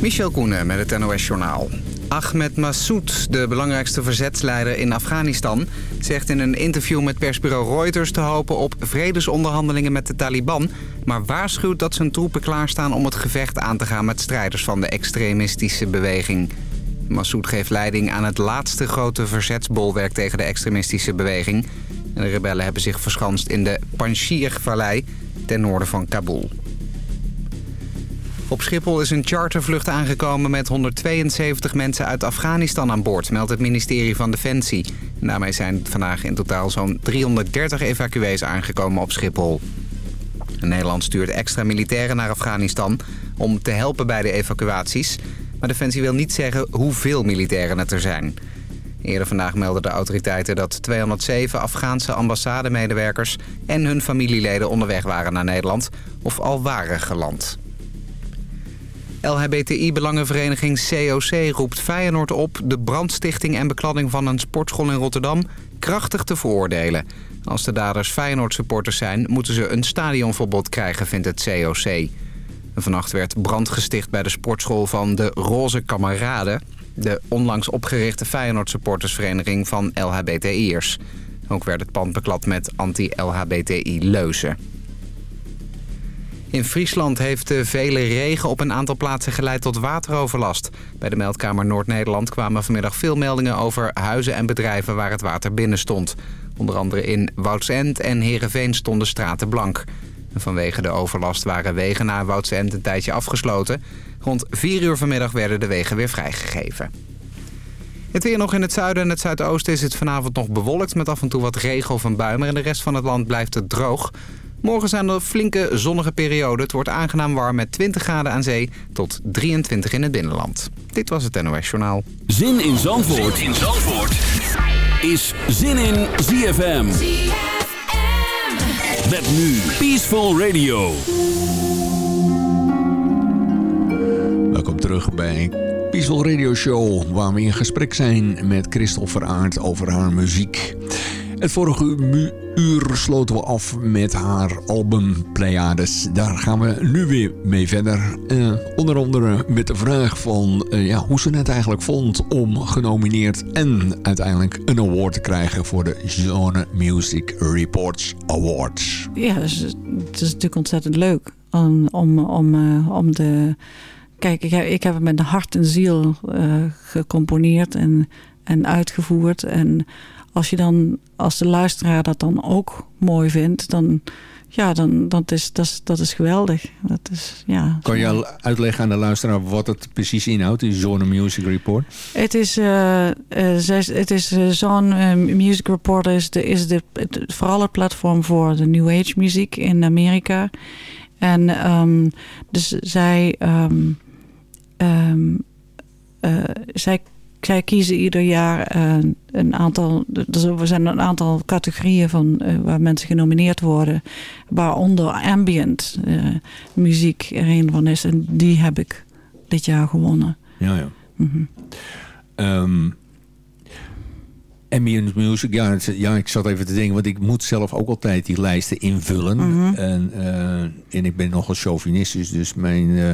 Michel Koenen met het NOS-journaal. Ahmed Massoud, de belangrijkste verzetsleider in Afghanistan... zegt in een interview met persbureau Reuters te hopen op vredesonderhandelingen met de Taliban... maar waarschuwt dat zijn troepen klaarstaan om het gevecht aan te gaan met strijders van de extremistische beweging. Massoud geeft leiding aan het laatste grote verzetsbolwerk tegen de extremistische beweging. De rebellen hebben zich verschanst in de Panjshir-vallei ten noorden van Kabul. Op Schiphol is een chartervlucht aangekomen met 172 mensen uit Afghanistan aan boord, meldt het ministerie van Defensie. En daarmee zijn vandaag in totaal zo'n 330 evacuees aangekomen op Schiphol. Nederland stuurt extra militairen naar Afghanistan om te helpen bij de evacuaties. Maar Defensie wil niet zeggen hoeveel militairen het er zijn. Eerder vandaag meldden de autoriteiten dat 207 Afghaanse ambassademedewerkers en hun familieleden onderweg waren naar Nederland of al waren geland. LHBTI-belangenvereniging COC roept Feyenoord op... de brandstichting en bekladding van een sportschool in Rotterdam krachtig te veroordelen. Als de daders Feyenoord-supporters zijn... moeten ze een stadionverbod krijgen, vindt het COC. Vannacht werd brand gesticht bij de sportschool van de Roze Kameraden... de onlangs opgerichte Feyenoord-supportersvereniging van LHBTI'ers. Ook werd het pand beklad met anti-LHBTI-leuzen. In Friesland heeft de vele regen op een aantal plaatsen geleid tot wateroverlast. Bij de meldkamer Noord-Nederland kwamen vanmiddag veel meldingen over huizen en bedrijven waar het water binnen stond. Onder andere in Woudsend en Heerenveen stonden straten blank. Vanwege de overlast waren wegen naar Woudsend een tijdje afgesloten. Rond 4 uur vanmiddag werden de wegen weer vrijgegeven. Het weer nog in het zuiden en het zuidoosten is het vanavond nog bewolkt... met af en toe wat regen of een bui, maar in de rest van het land blijft het droog. Morgen zijn er flinke zonnige perioden. Het wordt aangenaam warm met 20 graden aan zee tot 23 in het binnenland. Dit was het NOS Journaal. Zin in Zandvoort, zin in Zandvoort. is Zin in ZFM. ZFM. Met nu Peaceful Radio. Welkom terug bij Peaceful Radio Show, waar we in gesprek zijn met Christel Veraard over haar muziek. Het vorige uur sloten we af met haar album Pleiades. Daar gaan we nu weer mee verder. Uh, onder andere met de vraag van uh, ja, hoe ze het eigenlijk vond om genomineerd en uiteindelijk een award te krijgen voor de Zone Music Reports Awards. Ja, dus, het is natuurlijk ontzettend leuk om, om, om, uh, om de... Kijk, ik heb, ik heb het met hart en ziel gecomponeerd en, en uitgevoerd en als je dan, als de luisteraar dat dan ook mooi vindt, dan, ja, dan dat is, dat is, dat is geweldig. Dat is, ja, kan je al uitleggen aan de luisteraar wat het precies inhoudt, die Zone Music Report? Het is, uh, uh, het is uh, Zone Music Report is, de, is de, het, vooral het platform voor de New Age muziek in Amerika. En um, dus zij, um, um, zij zij kiezen ieder jaar uh, een aantal. Dus er zijn een aantal categorieën van uh, waar mensen genomineerd worden. Waaronder ambient uh, muziek er een van is. En die heb ik dit jaar gewonnen. Ja, ja. Mm -hmm. um, Ambient music, ja, ja, ik zat even te denken, want ik moet zelf ook altijd die lijsten invullen. Mhm. en, uh, en ik ben nogal chauvinistisch, dus mijn uh,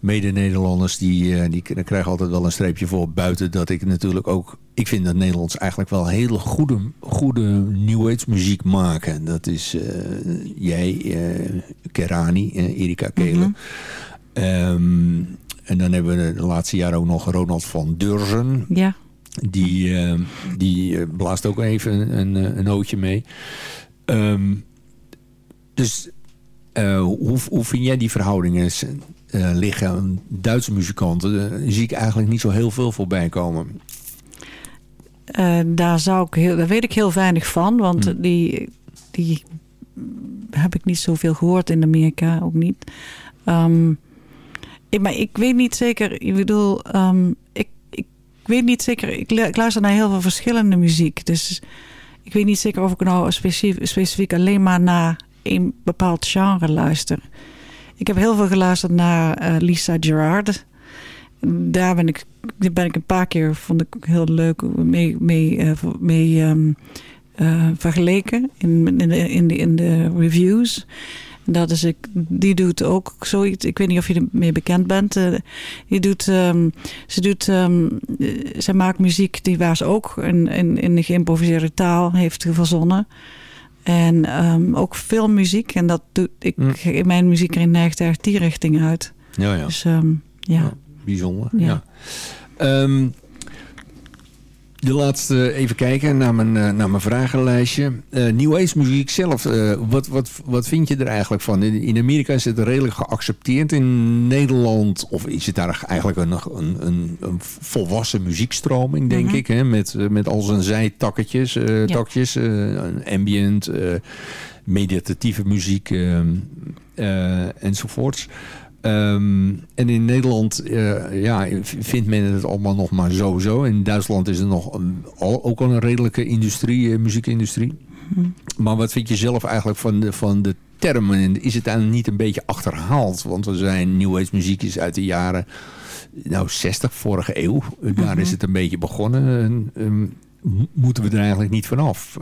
mede-Nederlanders die, uh, die krijgen altijd wel een streepje voor buiten dat ik natuurlijk ook, ik vind dat Nederlands eigenlijk wel hele goede, goede New Age muziek maken. Dat is jij, Kerani, Erika Kelen. Mhm. um, en dan hebben we de laatste jaren ook nog Ronald van Durzen. Ja. Die, uh, die uh, blaast ook even een, een, eh, een nootje mee. Um, dus uh, hoe, hoe vind jij die verhoudingen liggen? Duitse muzikanten zie ik eigenlijk niet zo heel veel voorbij komen. daar, zou ik heel, daar weet ik heel weinig van. Want hmm. die, die heb ik niet zoveel gehoord in Amerika. Ook niet. Um, ik, maar ik weet niet zeker. Ik bedoel, um, ik ik weet niet zeker. Ik, luister naar heel veel verschillende muziek. Dus ik weet niet zeker of ik nou specifiek, alleen maar naar een bepaald genre luister. Ik heb heel veel geluisterd naar uh, Lisa Gerard. Daar ben ik, ben ik een paar keer, vond ik heel leuk, mee, mee, mee um, uh, vergeleken in, in, de, in de reviews. Dat is, die doet ook zoiets. Ik weet niet of je ermee bekend bent. Uh, die doet, um, ze, doet, um, ze maakt muziek die waar ze ook in, in, in de geïmproviseerde taal heeft verzonnen. En um, ook filmmuziek. En dat doe ik mm. in mijn muziek erin neigt erg die richting uit. Ja, ja. Dus, ja. ja. Bijzonder. Ja. ja. De laatste even kijken naar mijn, uh, naar mijn vragenlijstje. Uh, New Age muziek zelf, uh, wat, wat, wat vind je er eigenlijk van? In, in, Amerika is het redelijk geaccepteerd. In Nederland, of is het daar eigenlijk een, een, een, een volwassen muziekstroming, denk mm -hmm. ik. Hè? Met, met al zijn zijtakketjes, ja. takjes, ambient, meditatieve muziek enzovoorts. Um, en in Nederland uh, ja, vindt men het allemaal nog maar zo. In Duitsland is er nog een, ook al een redelijke industrie, uh, muziekindustrie. Hmm. Maar wat vind je zelf eigenlijk van de, van de termen? Is het dan niet een beetje achterhaald? Want we zijn New Age muziek is uit de jaren nou, 60, vorige eeuw. Daar mm -hmm. is het een beetje begonnen. En, um, moeten we er eigenlijk niet vanaf?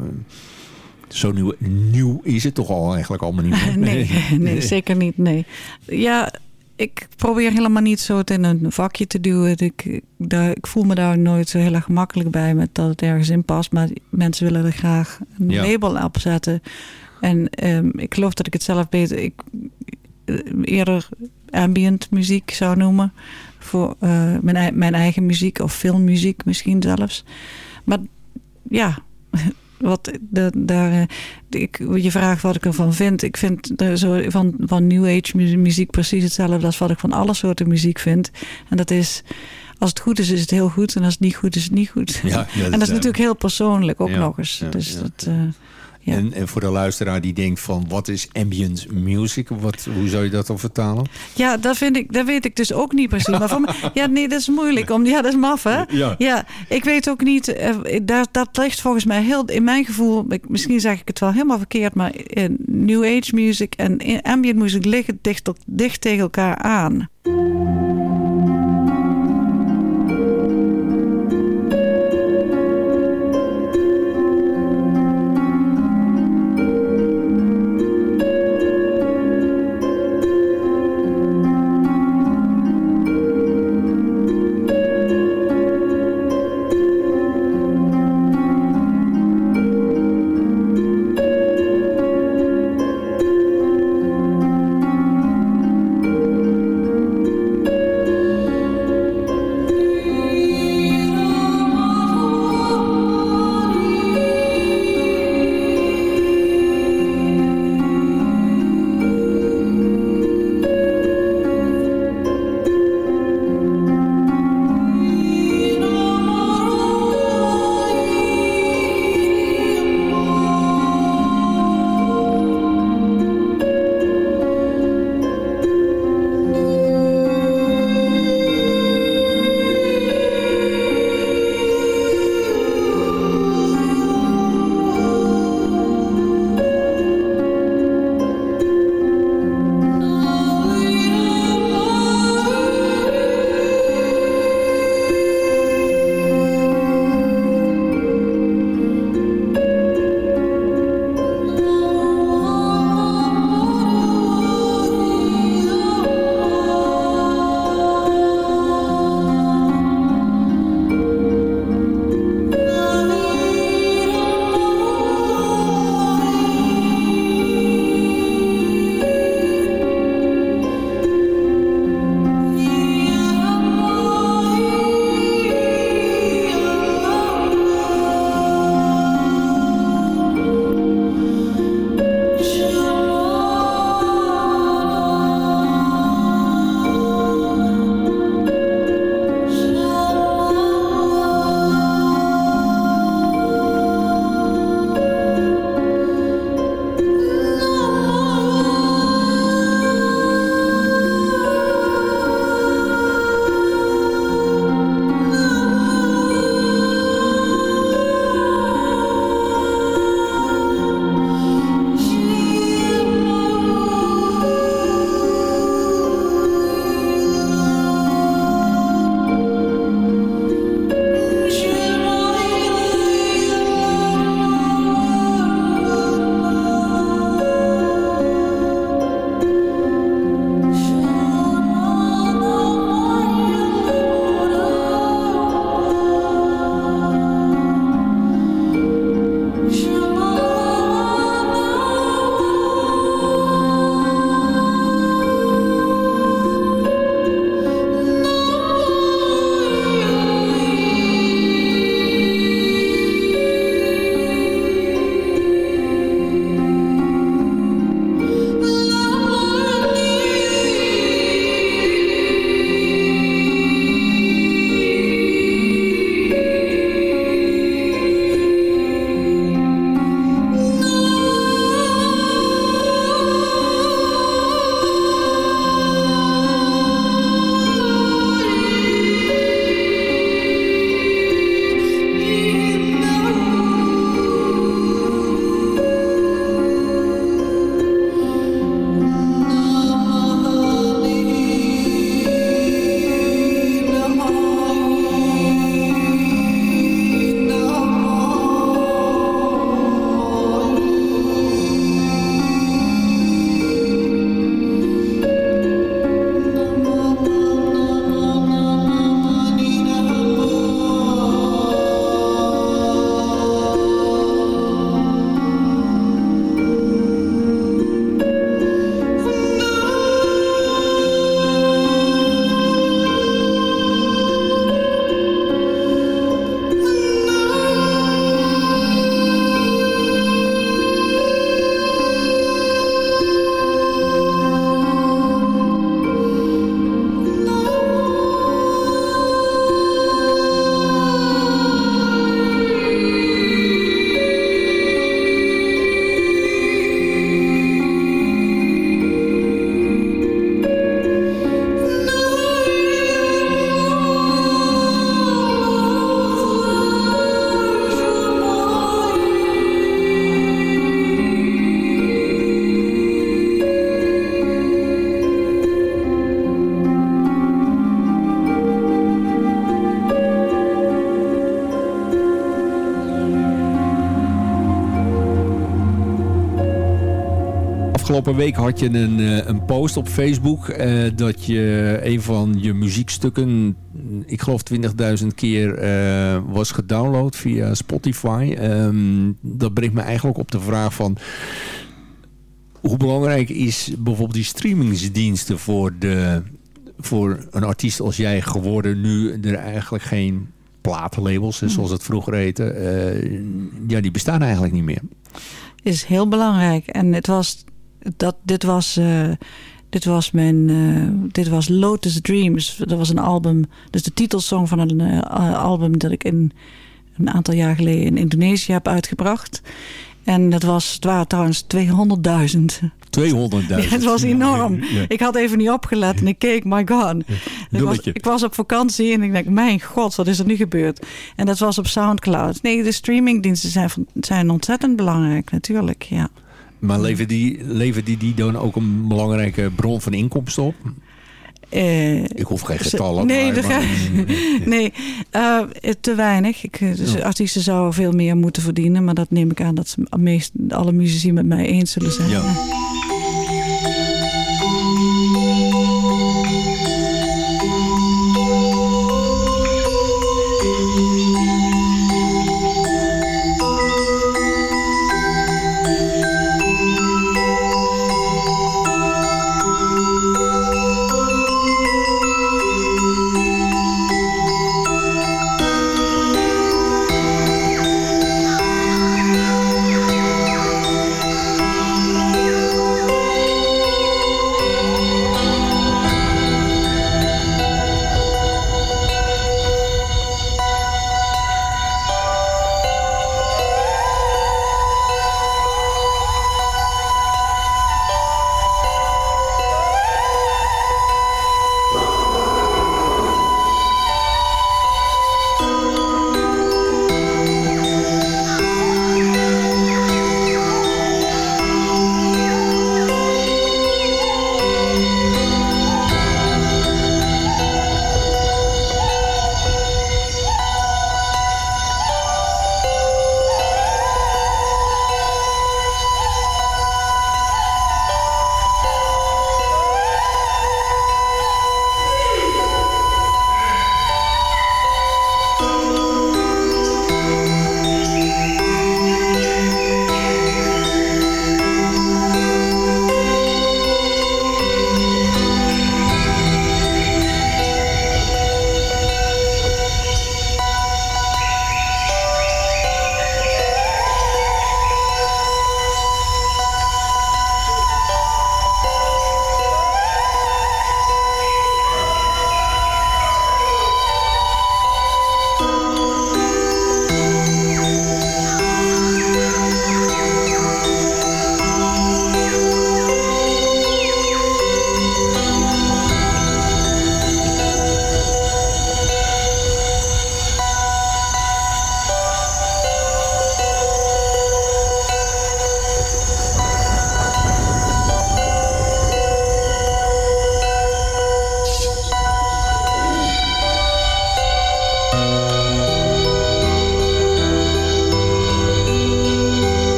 Zo nieuw, nieuw is het toch al eigenlijk allemaal niet meer? nee, nee, zeker niet. Nee. Ja, ik probeer helemaal niet zo het in een vakje te duwen. Ik, daar, ik voel me daar nooit zo heel erg gemakkelijk bij met dat het ergens in past. Maar mensen willen er graag een ja. label op zetten. En um, ik geloof dat ik het zelf beter... Ik, eh, eerder ambient muziek zou noemen. Voor uh, mijn, mijn eigen muziek of filmmuziek misschien zelfs. Maar ja, wat de, daar, eh, ik, je vraagt wat ik ervan vind. Ik vind zo van, van New Age muziek precies hetzelfde als wat ik van alle soorten muziek vind. En dat is, als het goed is, is het heel goed. En als het niet goed is, is het niet goed. Ja, en dat is natuurlijk heel persoonlijk ook ja, nog eens. dus dat... Uh, ja. En, en, voor de luisteraar die denkt van wat is ambient music? Wat, hoe zou je dat dan vertalen? Ja, dat, vind ik, dat weet ik dus ook niet precies. Maar van, ja, nee, dat is moeilijk. Om, ja, dat is maf, hè? Ja. ja ik weet ook niet. Uh, dat, dat ligt volgens mij heel, in mijn gevoel, ik, misschien zeg ik het wel helemaal verkeerd, maar in New Age music en ambient music liggen dicht, dicht tegen elkaar aan. Afgelopen week had je een, een post op Facebook dat je een van je muziekstukken, ik geloof 20.000 keer was gedownload via Spotify. Ehm, dat brengt me eigenlijk op de vraag van hoe belangrijk is bijvoorbeeld die streamingsdiensten voor, de, voor een artiest als jij geworden nu er eigenlijk geen platenlabels, hmm. zoals het vroeger heette, uh, ja, die bestaan eigenlijk niet meer. Is heel belangrijk. En het was, dat, dit was... Uh, dit was mijn, uh, dit was Lotus Dreams. Dat was een album, dus de titelsong van een album dat ik in een aantal jaar geleden in Indonesië heb uitgebracht. En dat was, het waren trouwens 200.000. 200.000. het was enorm. Ik had even niet opgelet en ik keek, my god. Ik was, ik was, op vakantie en ik denk, mijn god, wat is er nu gebeurd? En dat was op Soundcloud. Nee, de streamingdiensten zijn, zijn ontzettend belangrijk, natuurlijk, ja. Maar leveren die, leveren die, die dan ook een belangrijke bron van inkomsten op? Uh, ik hoef geen getallen. Nee, maar, nee uh, te weinig. Ik, dus ja. Artiesten zouden veel meer moeten verdienen. Maar dat neem ik aan dat ze meest, alle muzici met mij eens zullen zijn. Ja.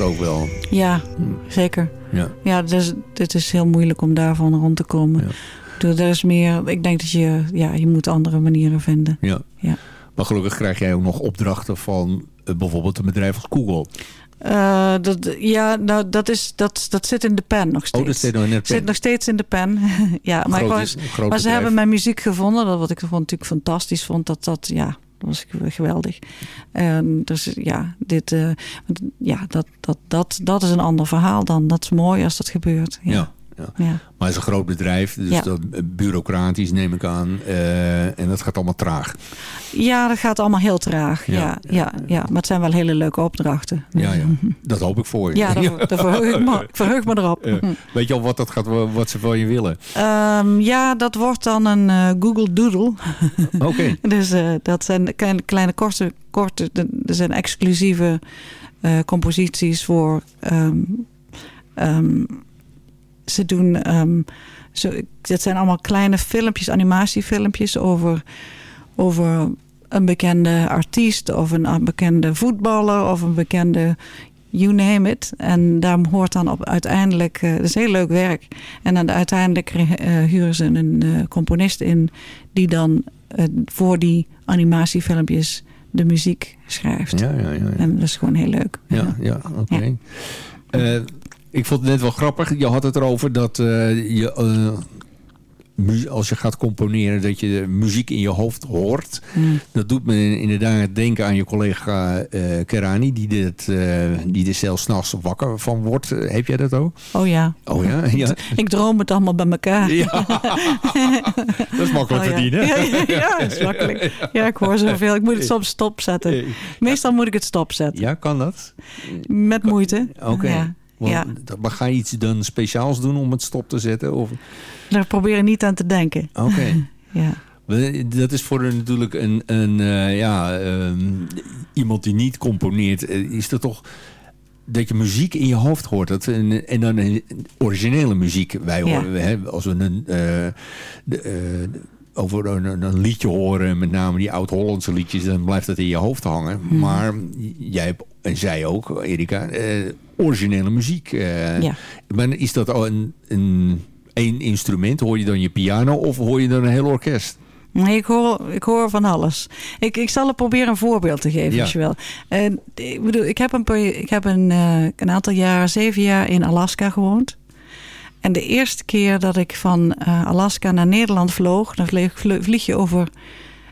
Ook wel. Ja, zeker. Ja, ja dus, het is heel moeilijk om daarvan rond te komen. Ja. Er is meer, ik denk dat je, ja, je moet andere manieren vinden. Ja. ja. Maar gelukkig krijg jij ook nog opdrachten van uh, bijvoorbeeld een bedrijf als Google. Uh, dat, ja, nou, dat, is, dat, dat zit in de pen nog steeds. Oh, dat zit nog in de pen. Zit nog steeds in de pen. ja, maar, was, maar ze hebben mijn muziek gevonden. Dat wat ik vond, natuurlijk fantastisch vond. Dat, dat, ja, Dat was geweldig. En dus ja, dit, uh, ja dat, dat, dat, dat is een ander verhaal dan. Dat is mooi als dat gebeurt. Ja. Maar het is een groot bedrijf, dus dat, eh, bureaucratisch neem ik aan. Uh, en dat gaat allemaal traag. Ja, dat gaat allemaal heel traag. Ja, ja, ja, Maar het zijn wel hele leuke opdrachten. Ja, ja. dat hoop ik voor je. Ja, daar, verheug, ik me, verheug me erop. Weet je al wat, dat gaat, wat ze van je willen? Um, ja, dat wordt dan een uh, Google Doodle. Oké. dus uh, dat zijn kleine, kleine korte, korte, er zijn exclusieve composities voor... Um, um, ze doen. Um, het zijn allemaal kleine filmpjes, animatiefilmpjes over, over een bekende artiest of een bekende voetballer of een bekende you name it. En daar hoort dan op uiteindelijk, uh, dat is heel leuk werk. En dan uiteindelijk uh, huren ze een uh, componist in die dan voor die animatiefilmpjes de muziek schrijft. Ja, ja, ja, ja. En dat is gewoon heel leuk. Ja, ja, oké. Okay. Ik vond het net wel grappig. Je had het erover dat uh, je, uh, als je gaat componeren, dat je de muziek in je hoofd hoort. Mm. Dat doet me inderdaad denken aan je collega uh, Kerani, die, dit, die er zelfs s'nachts wakker van wordt. heb jij dat ook? Oh ja. Oh ja? ja. Ik droom het allemaal bij elkaar. Ja. dat is makkelijk oh, ja. verdienen. Ja, ja, ja, dat is makkelijk. Ja, ik hoor zoveel. Ik moet het soms stopzetten. Meestal moet ik het stopzetten. Ja, kan dat? Met moeite. Oké. Ja. Maar ga je iets dan speciaals doen om het stop te zetten? Of? Daar proberen niet aan te denken. Oké. ja. Dat is voor natuurlijk een, een uh, ja, um, iemand die niet componeert. Eh, is dat toch dat je muziek in je hoofd hoort. Dat, en, en dan een originele muziek. Wij horen, ja. hè, als we een... Uh, de, uh, over een, een, liedje horen, met name die oud-Hollandse liedjes, dan blijft dat in je hoofd hangen. Hmm. Maar jij hebt, en zij ook, Erika, uh, originele muziek. Ja. Maar is dat al een, een, een instrument? Hoor je dan je piano of hoor je dan een heel orkest? Nee, ik hoor, ik hoor van alles. Ik, ik zal er proberen een voorbeeld te geven, als je wil. Uh, ik bedoel, ik heb, een, ik heb een, uh, een aantal jaar, zeven jaar in Alaska gewoond. En de eerste keer dat ik van uh, Alaska naar Nederland vloog, dan vlieg je over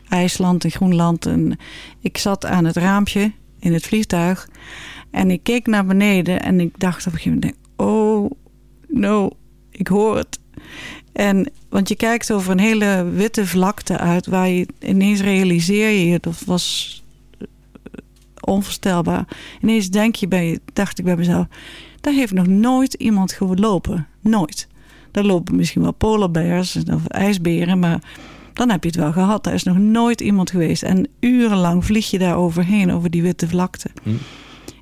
IJsland en Groenland. En ik zat aan het raampje in het vliegtuig. En ik keek naar beneden en ik dacht op een gegeven moment: oh no, ik hoor het. En, want je kijkt over een hele witte vlakte uit waar je ineens realiseer je, dat was onvoorstelbaar. Ineens denk je bij, dacht ik bij mezelf, daar heeft nog nooit iemand gelopen. Nooit. Daar lopen misschien wel polarbears of ijsberen, maar dan heb je het wel gehad. Daar is nog nooit iemand geweest. En urenlang vlieg je daar overheen, over die witte vlakte. Hm.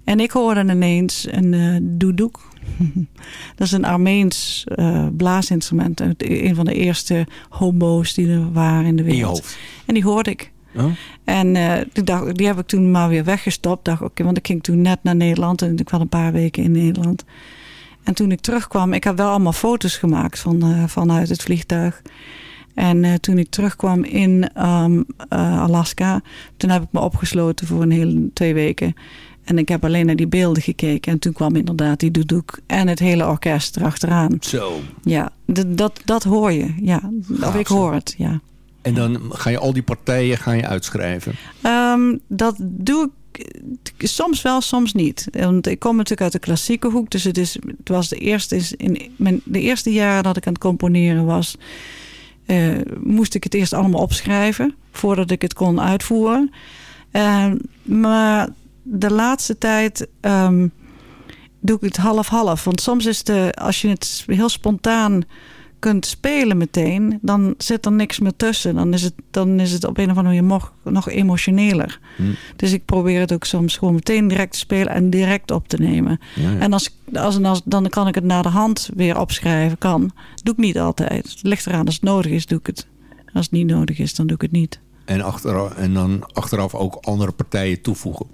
En ik hoorde ineens een uh, doedoek. dat is een Armeens uh, blaasinstrument. Een van de eerste hobo's die er waren in de wereld. En die hoorde ik. En uh, die, dacht, die heb ik toen maar weer weggestopt. Dacht, oké, want ik ging toen net naar Nederland en ik was een paar weken in Nederland. En toen ik terugkwam, ik heb wel allemaal foto's gemaakt van, uh, vanuit het vliegtuig. En uh, toen ik terugkwam in um, Alaska, toen heb ik me opgesloten voor een hele twee weken. En ik heb alleen naar die beelden gekeken. En toen kwam inderdaad die doedoek en het hele orkest erachteraan. Zo. Ja, dat, dat hoor je. Ja, of ik hoor het, ja. En dan ga je al die partijen ga je uitschrijven? Um, dat doe ik soms wel, soms niet. Want ik kom natuurlijk uit de klassieke hoek. Dus het, is, het was de eerste, in mijn, de eerste jaren dat ik aan het componeren was... Uh, moest ik het eerst allemaal opschrijven... voordat ik het kon uitvoeren. Uh, maar de laatste tijd... Um, doe ik het half-half. Want soms is het, als je het heel spontaan kunt spelen meteen, dan zit er niks meer tussen. Dan is het, dan is het op een of andere manier nog, nog emotioneler. Hm. Dus ik probeer het ook soms gewoon meteen direct te spelen en direct op te nemen. En als, als, als, dan kan ik het naar de hand weer opschrijven. Kan. doe ik niet altijd. Het ligt eraan. Als het nodig is, doe ik het. Als het niet nodig is, dan doe ik het niet. En, achteraf, en dan achteraf ook andere partijen toevoegen.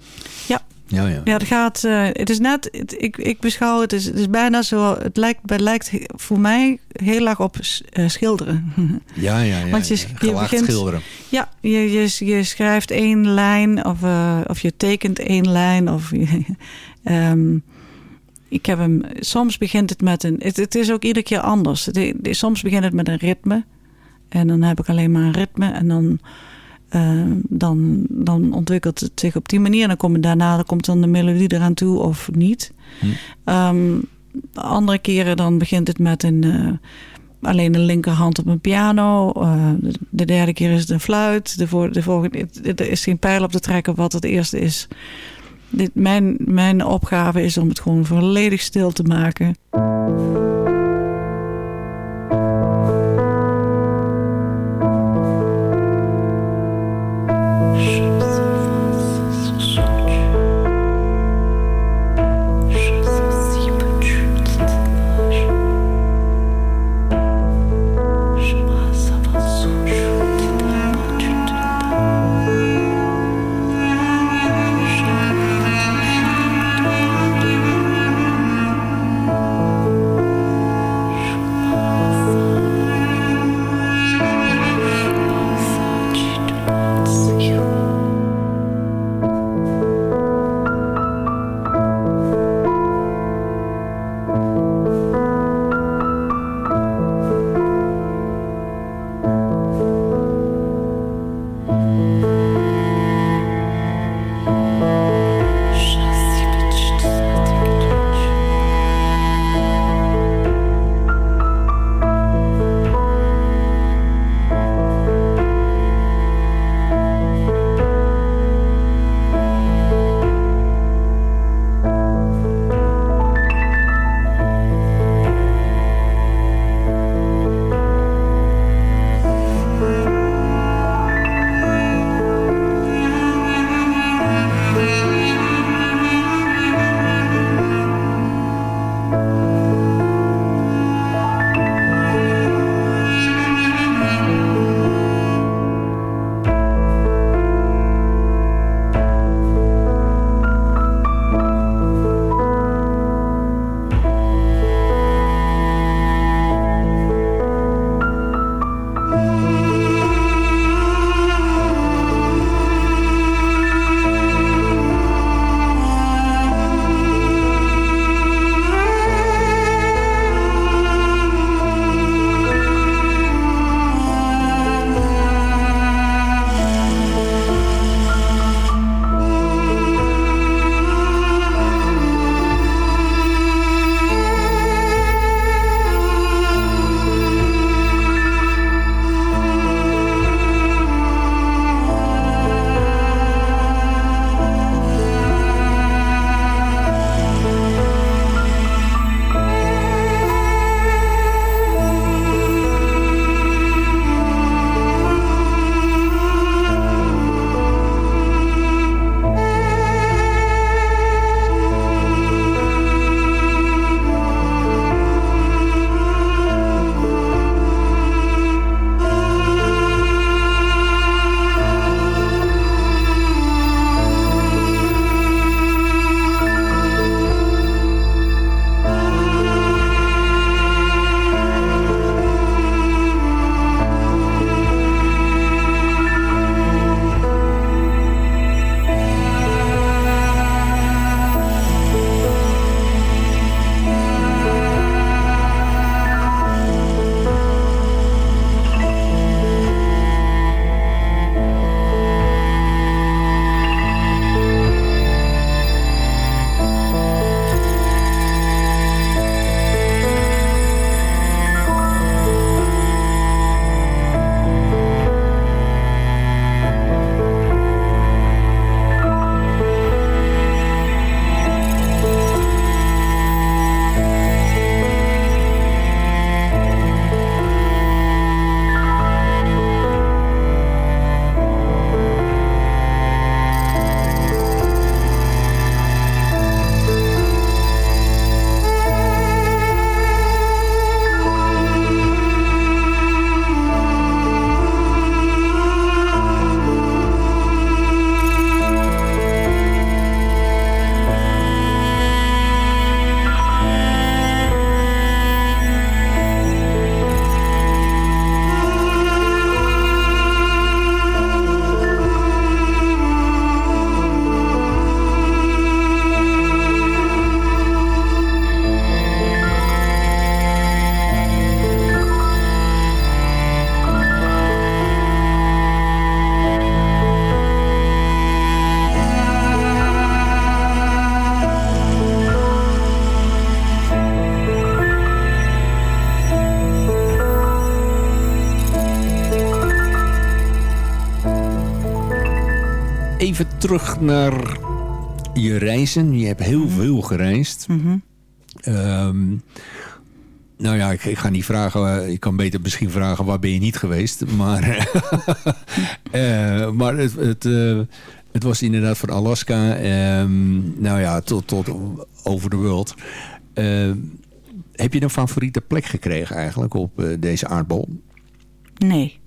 Ja, ja, ja. ja het gaat. Uh, het is net. Het, ik, ik beschouw het. Is, het is bijna zo. Het lijkt, het lijkt voor mij heel erg op uh, schilderen. Ja, ja, ja. Want je, je begint, schilderen. Ja, je, je, je schrijft één lijn of, uh, of je tekent één lijn of. um, ik heb hem. Soms begint het met een. Het, het is ook iedere keer anders. Het, soms begint het met een ritme en dan heb ik alleen maar een ritme en dan dan, dan ontwikkelt het zich op die manier. Dan komt daarna dan komt dan de melodie eraan toe of niet. Hm. Ehm, andere keren dan begint het met een, alleen de linkerhand op een piano. de derde keer is het een fluit. De, de volgende, er is geen pijl op te trekken wat het eerste is. Dit, mijn, mijn opgave is om het gewoon volledig stil te maken. Terug naar je reizen. Je hebt heel Mhm. veel gereisd. Mhm. Ehm, nou ja, ik, ik ga niet vragen. eh, Ik kan beter misschien vragen waar ben je niet geweest. Maar, eh, maar het, het, eh, het was inderdaad van Alaska. ehm, nou ja, tot, tot over de wereld. Ehm, heb je een favoriete plek gekregen eigenlijk op deze aardbol? Nee,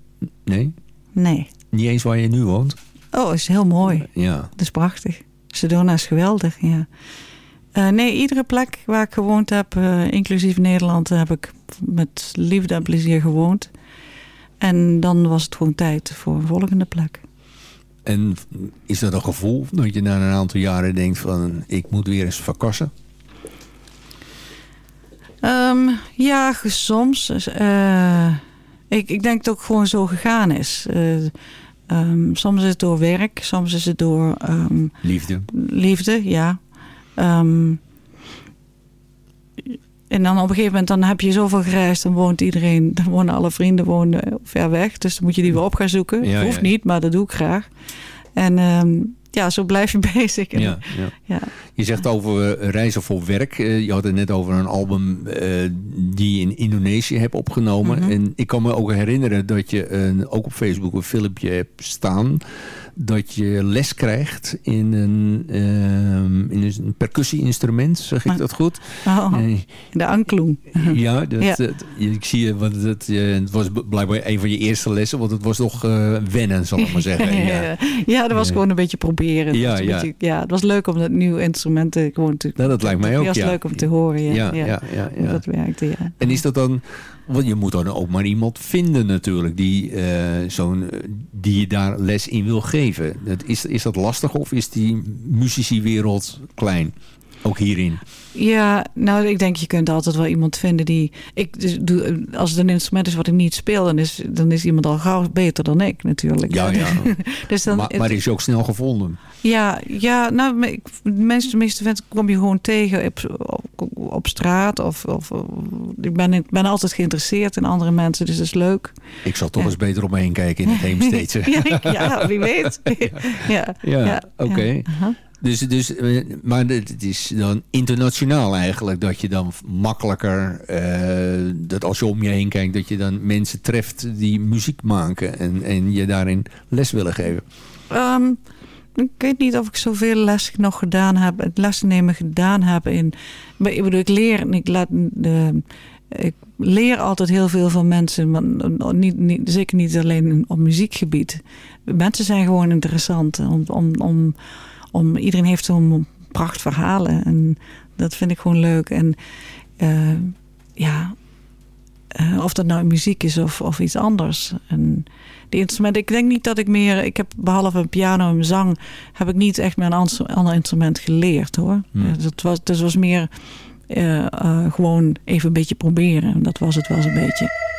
Nee? nee. Niet eens waar je nu woont? Oh, is heel mooi. Ja. Dat is prachtig. Sedona is geweldig, ja. Eh, nee, iedere plek waar ik gewoond heb, eh, inclusief Nederland, heb ik met liefde en plezier gewoond. En dan was het gewoon tijd voor een volgende plek. En is dat een gevoel dat je na een aantal jaren denkt van ik moet weer eens verkassen? Ehm, ja, soms. Eh, ik, ik denk dat het ook gewoon zo gegaan is. Eh, ehm, soms is het door werk, soms is het door ehm, Liefde. liefde, ja. Ehm, en dan op een gegeven moment dan heb je zoveel gereisd, dan woont iedereen, dan wonen alle vrienden wonen ver weg. Dus dan moet je die weer op gaan zoeken. Ja, Hoeft ja. niet, maar dat doe ik graag. En ja, zo blijf je bezig. En- Ja, ja. ja. Je zegt over eh, reizen voor werk. Eh, je had het net over een album eh, die je in Indonesië hebt opgenomen. Mhm. En ik kan me ook herinneren dat je ook op Facebook een filmpje hebt staan. Dat je les krijgt in een, ehm, in een percussie-instrument. Zeg ik Ah. dat goed? Oh, Eh, de ankloen. ja, dat, Ja. dat- ik zie je, want het, eh, het was blijkbaar een van je eerste lessen. Want het was nog eh, wennen, zal ik maar zeggen. Ja. ja, dat was Ja. gewoon een beetje proberen. Ja, ja. beetje- ja, het was leuk om dat nieuwe instrumenten gewoon te... Nou, dat lijkt mij ook, Het was leuk om te horen, ja, ja, ja, ja. Dat werkte, ja. En is dat dan... Want je moet dan ook maar iemand vinden natuurlijk... die, eh, zo'n, eh, die je daar les in wil geven. Is, is dat lastig of is die muzici-wereld klein? Ook hierin. Ja, nou, ik denk je kunt altijd wel iemand vinden die... Ik dus doe, als het een instrument is wat ik niet speel, dan is, dan is iemand al gauw beter dan ik natuurlijk. Ja, ja. dus dan, maar, maar is je ook snel gevonden. Ja, ja nou, mensen, de meeste mensen kom je gewoon tegen op, op, op straat. Of, of ik ben, ben altijd geïnteresseerd in andere mensen, dus dat is leuk. Ik zal toch Ja. eens beter om me heen kijken in het Heemsteedse. ja, ja, wie weet. ja, Ja, oké. Dus, dus, eh, maar het is dan internationaal eigenlijk dat je dan makkelijker, eh, dat als je om je heen kijkt, dat je dan mensen treft die muziek maken en, en je daarin les willen geven. Ehm, ik weet niet of ik zoveel les nog gedaan heb, lessen nemen gedaan heb in. Maar ik bedoel, ik leer, ik laat de. Ik leer altijd heel veel van mensen, maar niet, niet, zeker niet alleen op muziekgebied. Mensen zijn gewoon interessant. Om, om, om, om, iedereen heeft zo'n pracht verhalen en dat vind ik gewoon leuk. En eh, ja, eh, of dat nou muziek is of, of iets anders. En die instrumenten, ik denk niet dat ik meer, ik heb behalve een piano en zang, heb ik niet echt meer een ander instrument geleerd hoor. Hmm. Eh, dat was, dus was meer eh, gewoon even een beetje proberen. Dat was het wel eens een beetje.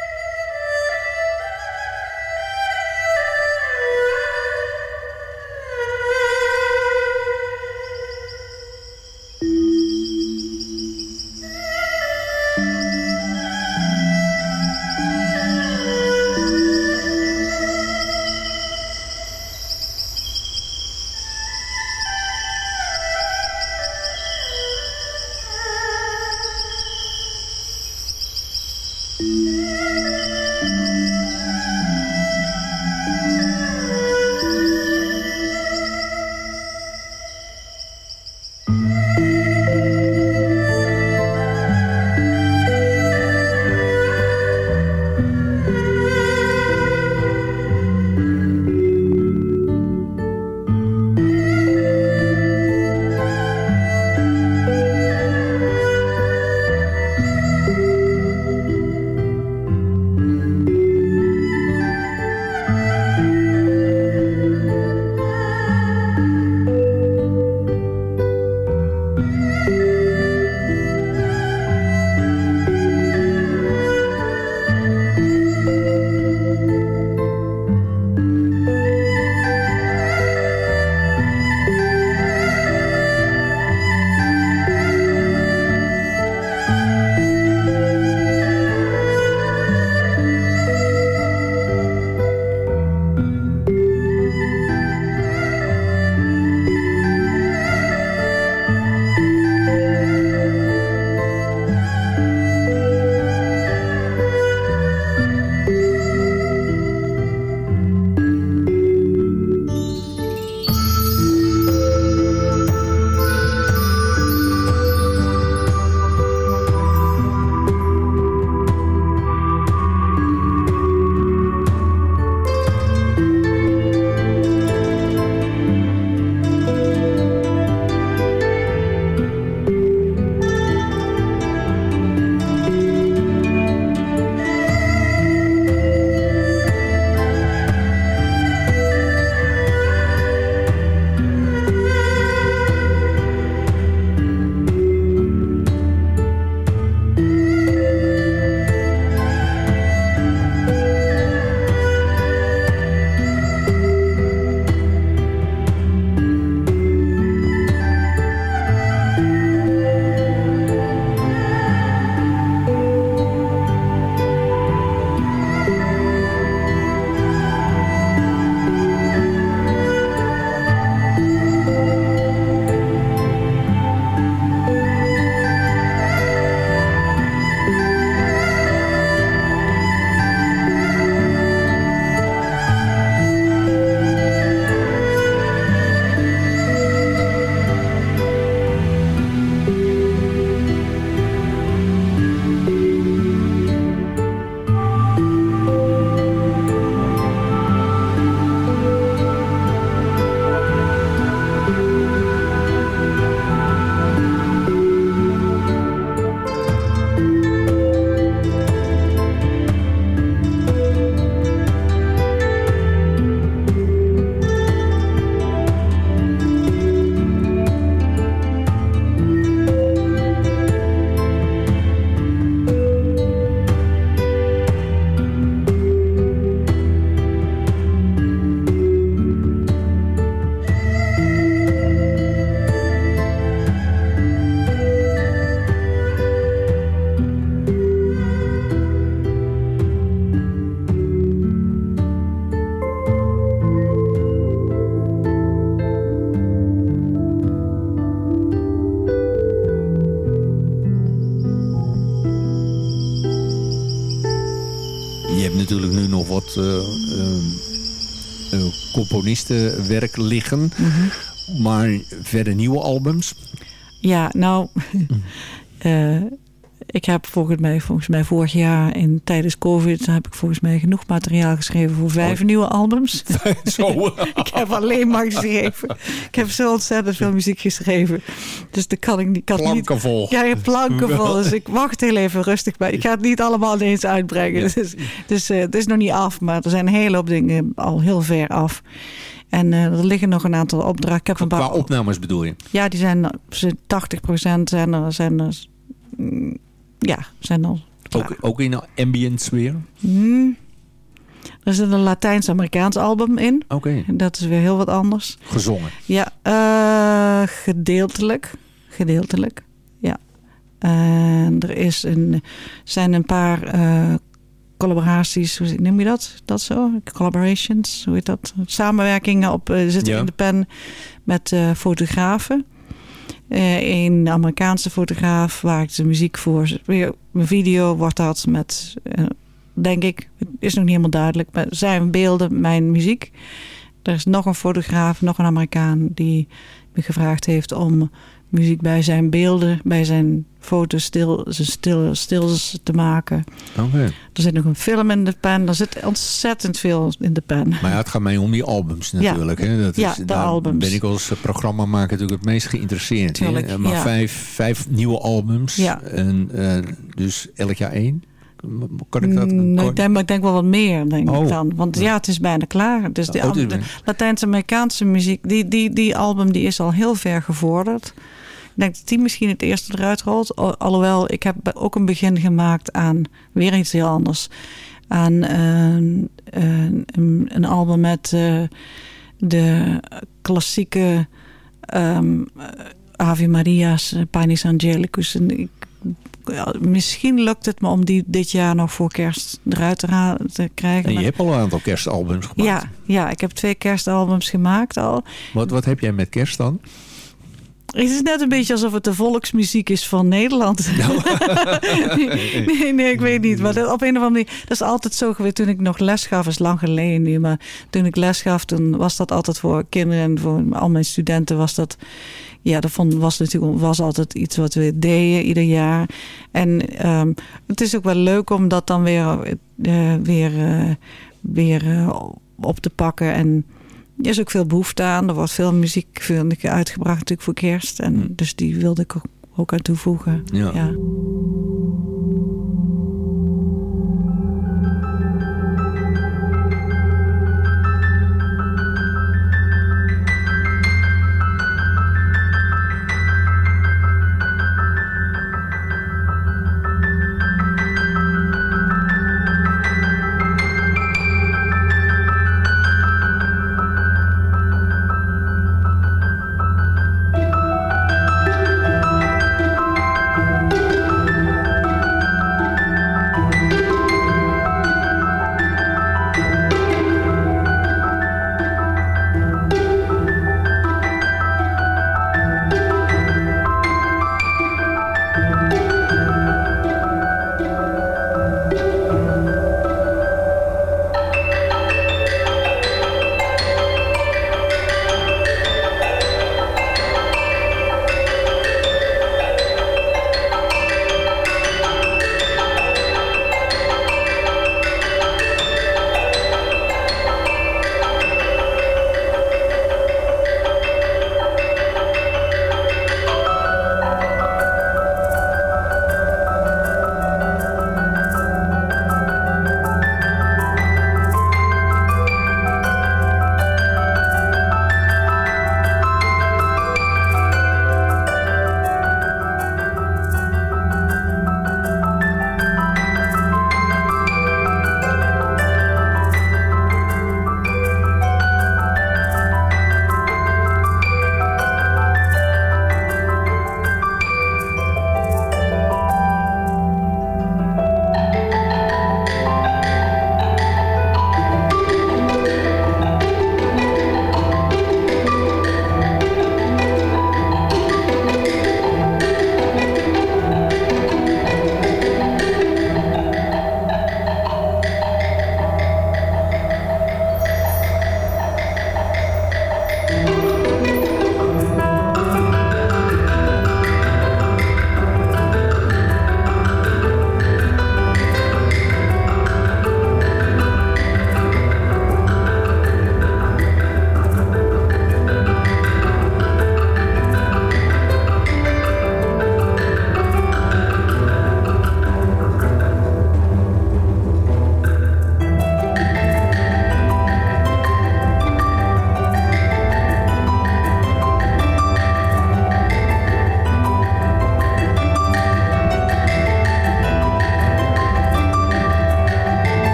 Componistenwerk liggen. Mhm. Maar verder nieuwe albums? Ja, nou... ik heb volgens mij, volgens mij vorig jaar in, tijdens COVID heb ik volgens mij genoeg materiaal geschreven voor vijf oh. nieuwe albums. Zo. ik heb alleen maar geschreven. Ik heb zo ontzettend veel muziek geschreven. Dus dat kan ik niet. Kan plankenvol. Niet, ja, plankenvol. Dus ik wacht heel even rustig bij. Ik ga het niet allemaal ineens uitbrengen. Dus, dus uh, het is nog niet af. Maar er zijn een hele hoop dingen al heel ver af. En uh, er liggen nog een aantal opdrachten. Ik heb een paar, opnames bedoel je? Ja, die zijn 80% zijn er, zijn er mm, ja, zijn al Ook, ook in ambient sfeer? Hmm. Er zit een Latijns-Amerikaans album in. Oké. Dat is weer heel wat anders. Gezongen? Ja, uh, gedeeltelijk. Gedeeltelijk, ja. En er is een, zijn een paar uh, collaboraties, hoe noem je dat? Dat zo? Collaborations, hoe heet dat? Samenwerkingen op, uh, zitten in de pen met fotografen. Uh, een Amerikaanse fotograaf waar ik de muziek voor. Mijn video wordt dat met, uh, denk ik, is nog niet helemaal duidelijk, maar zijn beelden mijn muziek. Er is nog een fotograaf, nog een Amerikaan die me gevraagd heeft om muziek bij zijn beelden, bij zijn foto's stil, stil, stils te maken. Okay. Er zit nog een film in de pen. Er zit ontzettend veel in de pen. Maar ja, het gaat mij om die albums natuurlijk. Ja, hè? Dat is, ja de daar albums. ben ik als programmamaker natuurlijk het meest geïnteresseerd in. Maar vijf, vijf nieuwe albums. Ja. En, uh, dus elk jaar één. Kan ik dat? Nee, ik, denk, ik denk wel wat meer denk ik oh. dan. Want ja, het is bijna klaar. Dus de, oh, de Latijns-Amerikaanse muziek, die, die, die album die is al heel ver gevorderd. Ik denk dat die misschien het eerste eruit rolt. Alhoewel, ik heb ook een begin gemaakt aan weer iets heel anders. Aan uh, een, een, album met uh, de klassieke um, Ave Maria's, Panis Angelicus. En ik, ja, misschien lukt het me om die dit jaar nog voor kerst eruit te, te krijgen. En je hebt al een aantal kerstalbums gemaakt. Ja, ja, ik heb twee kerstalbums gemaakt al. Wat, wat heb jij met kerst dan? Het is net een beetje alsof het de volksmuziek is van Nederland. Nou. nee, nee, ik weet niet. Maar dat, op een of andere manier, dat is altijd zo geweest. Toen ik nog les gaf, is lang geleden nu. Maar toen ik les gaf, toen was dat altijd voor kinderen en voor al mijn studenten was dat. Ja, dat vond, was natuurlijk was altijd iets wat we deden ieder jaar. En um, het is ook wel leuk om dat dan weer, uh, weer, uh, weer uh, op te pakken. En er is ook veel behoefte aan. Er wordt veel muziek uitgebracht natuurlijk voor kerst. En hmm. dus die wilde ik ook aan toevoegen. ja. ja.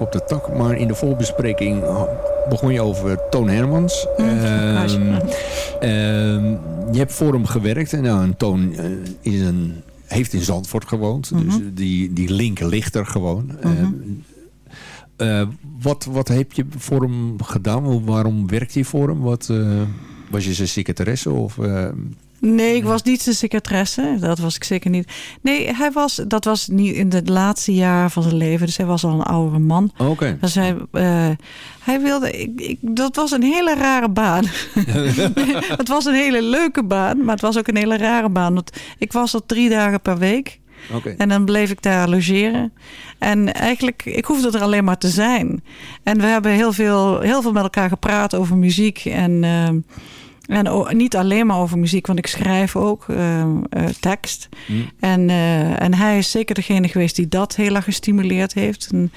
Op de tak. Maar in de voorbespreking begon je over Toon Hermans. Mm, uh, je hebt voor hem gewerkt. En nou, Toon uh, is een, heeft in Zandvoort gewoond. Dus mhm. die, die link ligt er gewoon. Mm wat, wat heb je voor hem gedaan? Waarom werkt hij voor hem? Wat, was je zijn secretaresse? Of, Nee, ik was niet zijn secretaresse. Dat was ik zeker niet. Nee, hij was, dat was niet in het laatste jaar van zijn leven. Dus hij was al een oudere man. Oké. Okay. Dus hij, uh, hij wilde... Ik, ik, dat was een hele rare baan. het was een hele leuke baan, maar het was ook een hele rare baan. Want ik was er drie dagen per week. Okay. En dan bleef ik daar logeren. En eigenlijk, ik hoefde er alleen maar te zijn. En we hebben heel veel, heel veel met elkaar gepraat over muziek. En... Uh, en niet alleen maar over muziek, want ik schrijf ook uh, uh, tekst. Mm. En, uh, en hij is zeker degene geweest die dat heel erg gestimuleerd heeft. En,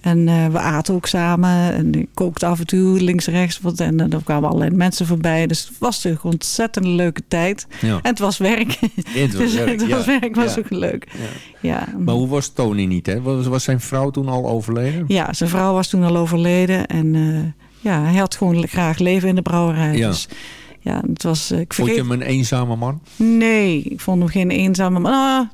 en we aten ook samen. En ik kookte af en toe links en rechts. Wat, en er kwamen allerlei mensen voorbij. Dus het was een ontzettend leuke tijd. Ja. En het was werk. Het was dus werk, het was, ja. werk, was ja. ook leuk. Ja. Maar hoe was Tony niet? Hè? Was, was zijn vrouw toen al overleden? Ja, zijn vrouw was toen al overleden. En ja, hij had gewoon graag leven in de brouwerij. Ja. Dus, ja, het was, ik vergeet... Vond je hem een eenzame man? Nee, ik vond hem geen eenzame man. Ah,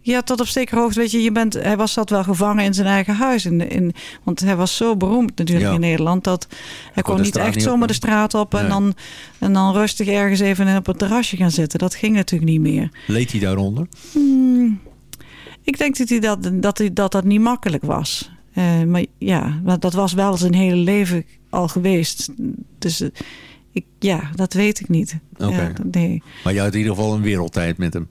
ja, tot op zekere hoogte. Weet je, je bent, hij was zat wel gevangen in zijn eigen huis. In, in, want hij was zo beroemd natuurlijk Ja. in Nederland. Dat hij kon niet echt niet zomaar de straat op. En, Nee. dan, en dan rustig ergens even op het terrasje gaan zitten. Dat ging natuurlijk niet meer. Leed hij daaronder? Hmm, ik denk dat hij dat, dat, hij, dat, dat niet makkelijk was. Eh, maar ja, dat was wel zijn hele leven al geweest. Dus eh, ik, ja, dat weet ik niet. Oké. Ja, nee. Maar je had in ieder geval een wereldtijd met hem.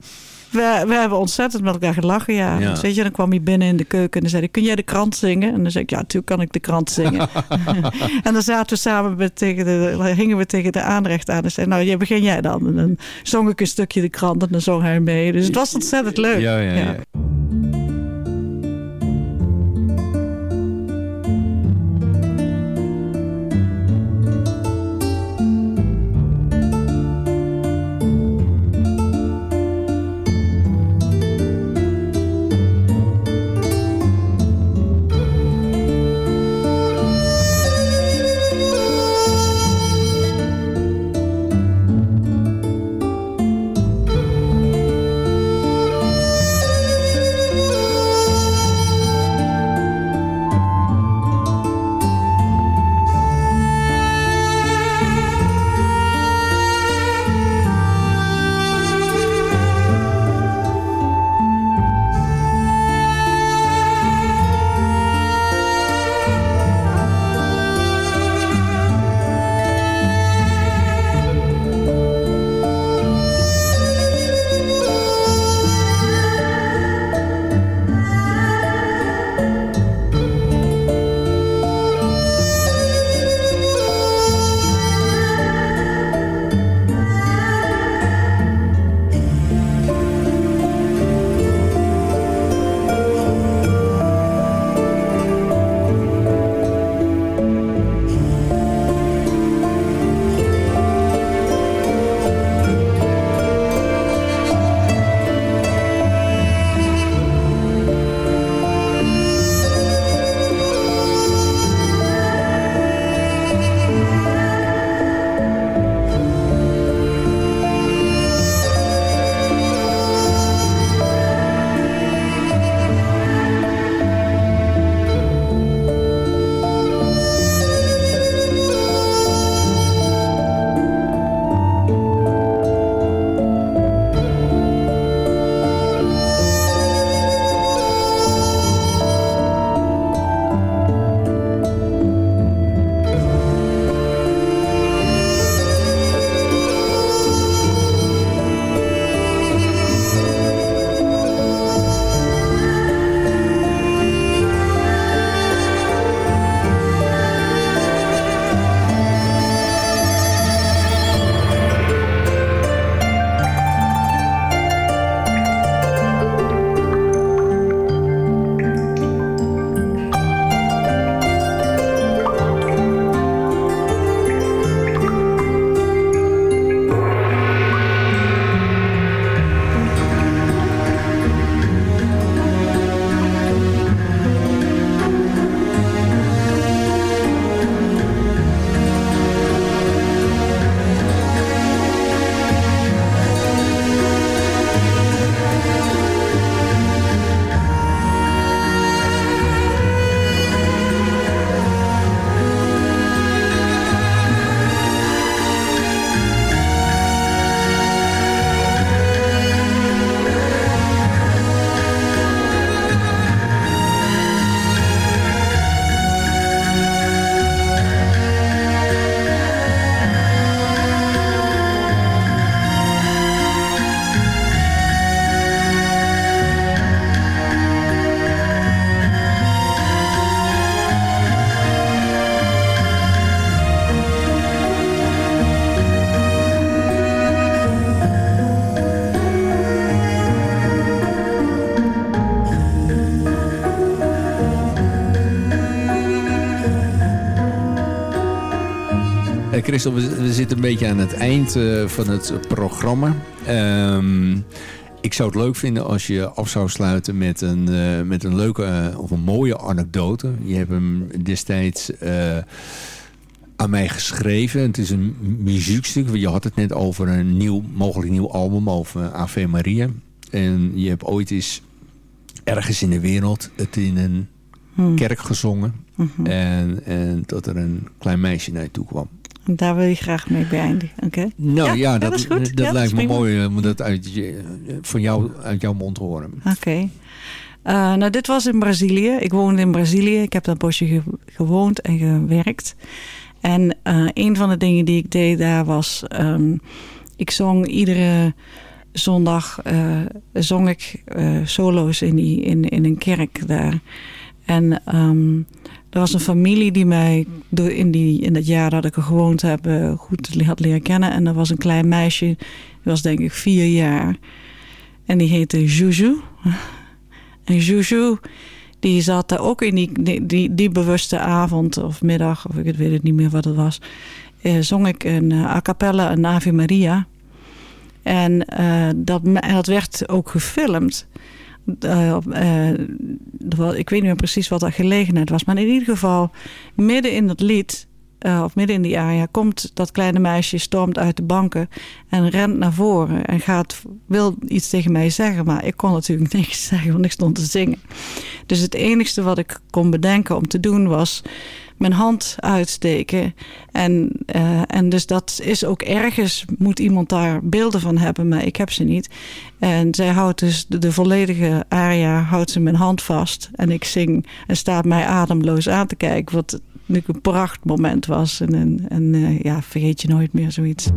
We, we hebben ontzettend met elkaar gelachen, ja. Ja. Dus weet je, dan kwam hij binnen in de keuken en dan zei hij, kun jij de krant zingen? En dan zei ik, ja, natuurlijk kan ik de krant zingen. en dan zaten we samen met, tegen de, hingen we tegen de aanrecht aan en zei, nou, begin jij dan. En dan zong ik een stukje de krant en dan zong hij mee. Dus het was ontzettend leuk. Ja, ja, ja. Christel, we, zitten een beetje aan het eind van het programma. Um, ik zou het leuk vinden als je af zou sluiten met een, uh, met een leuke uh, of een mooie anekdote. Je hebt hem destijds aan mij geschreven. Het is een muziekstuk. Je had het net over een nieuw, mogelijk nieuw album over Ave Maria. En je hebt ooit eens ergens in de wereld het in een hmm. kerk gezongen. Mm -hmm. en, en dat er een klein meisje naar je toe kwam. Daar wil je graag mee beëindigen. Oké. Nou ja, dat, dat, dat, dat lijkt me mooi om dat uit, van jou, uit jouw mond te horen. Oké. Uh, nou, dit was in Brazilië. Ik woonde in Brazilië. Ik heb daar bosje gewoond en gewerkt. En uh, een van de dingen die ik deed daar was... Um, ik zong iedere zondag uh, zong ik solo's in, die, in, in een kerk daar. En um, er was een familie die mij in, die, in dat jaar dat ik er gewoond heb eh, goed had leren kennen. En er was een klein meisje, die was denk ik vier jaar. En die heette Juju. En Juju, die zat daar ook in die, die, die, bewuste avond of middag, of ik weet het niet meer wat het was. Eh, zong ik een uh, a cappella, een Ave Maria. En uh, dat, dat werd ook gefilmd. Uh, uh, ik weet niet meer precies wat dat gelegenheid was. Maar in ieder geval, midden in dat lied, uh, of midden in die aria, komt dat kleine meisje, stormt uit de banken en rent naar voren en gaat, wil iets tegen mij zeggen. Maar ik kon natuurlijk niks zeggen, want ik stond te zingen. Dus het enige wat ik kon bedenken om te doen was mijn hand uitsteken. En, uh, en dus dat is ook ergens, moet iemand daar beelden van hebben, maar ik heb ze niet. En zij houdt dus de, volledige aria, houdt ze mijn hand vast. En ik zing en staat mij ademloos aan te kijken, wat natuurlijk een prachtmoment was. En, en, uh, ja, vergeet je nooit meer zoiets.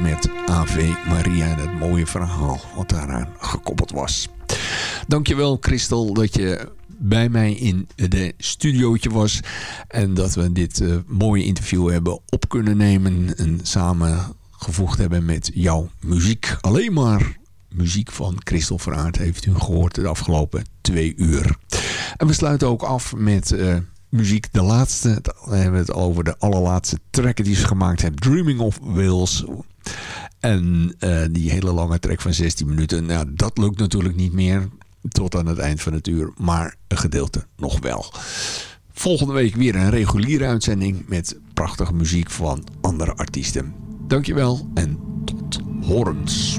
Met AV Maria en het mooie verhaal wat daaraan gekoppeld was. Dankjewel Christel dat je bij mij in de studiootje was. En dat we dit uh, mooie interview hebben op kunnen nemen. En samengevoegd hebben met jouw muziek. Alleen maar muziek van Christel Veraard heeft u gehoord de afgelopen twee uur. En we sluiten ook af met... Uh, muziek. De laatste, we hebben het over de allerlaatste track die ze gemaakt hebben. Dreaming of Wales. En uh, die hele lange track van 16 minuten. Nou, dat lukt natuurlijk niet meer tot aan het eind van het uur. Maar een gedeelte nog wel. Volgende week weer een reguliere uitzending met prachtige muziek van andere artiesten. Dankjewel en tot horens.